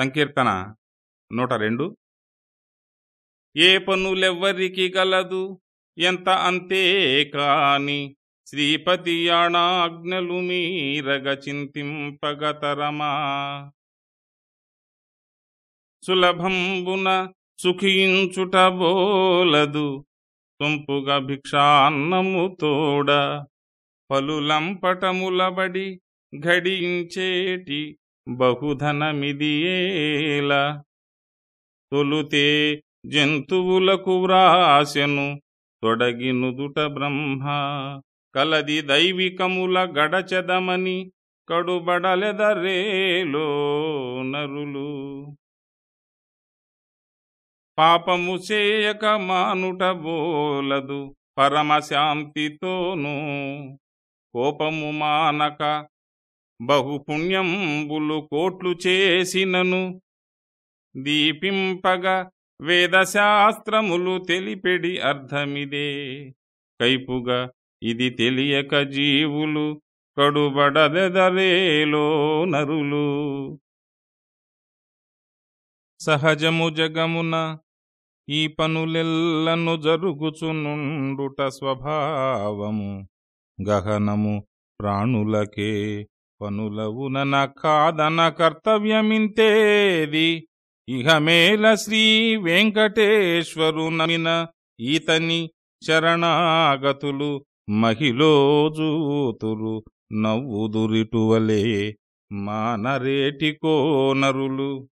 సంకీర్తన నూట రెండు. ఏ పనులెవ్వరికి గలదు? ఎంత అంతే కాని శ్రీపతి యాణాజ్ఞలు మీరగ చింతింపగతరమా? సులభంబున సుఖించుట బోలదు. తుంపుగా భిక్షాన్నము తోడ పలులంపటములబడి ఘడించేటి బహుధనమిదియేల. తొలుతే జంతువులకు వ్రాసెను తొడగినుదుట బ్రహ్మ. కలది దైవికముల గడచెదమని కడుబడలెదరేలో నరులు. పాపము చేయక మానుట బోలదు పరమశాంతితోనూ కోపము మానక బహుపుణ్యంబులు కోట్లు చేసినను. దీపింపగ వేదశాస్త్రములు తెలిపెడి అర్థమిదే. కైపుగా ఇది తెలియక జీవులు కడుబడదెదరేలో నరులు. సహజము జగమున ఈ పనులెల్లను జరుగుచునుండుట స్వభావము. గహనము ప్రాణులకే పనులవున కాదన కర్తవ్యమింతేది. ఇహమేల శ్రీ వెంకటేశ్వరు నమిన ఈతని శరణాగతులు మహిలో నవ్వుదురిటువలే మానరేటికో నరులు